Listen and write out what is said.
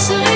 isolation.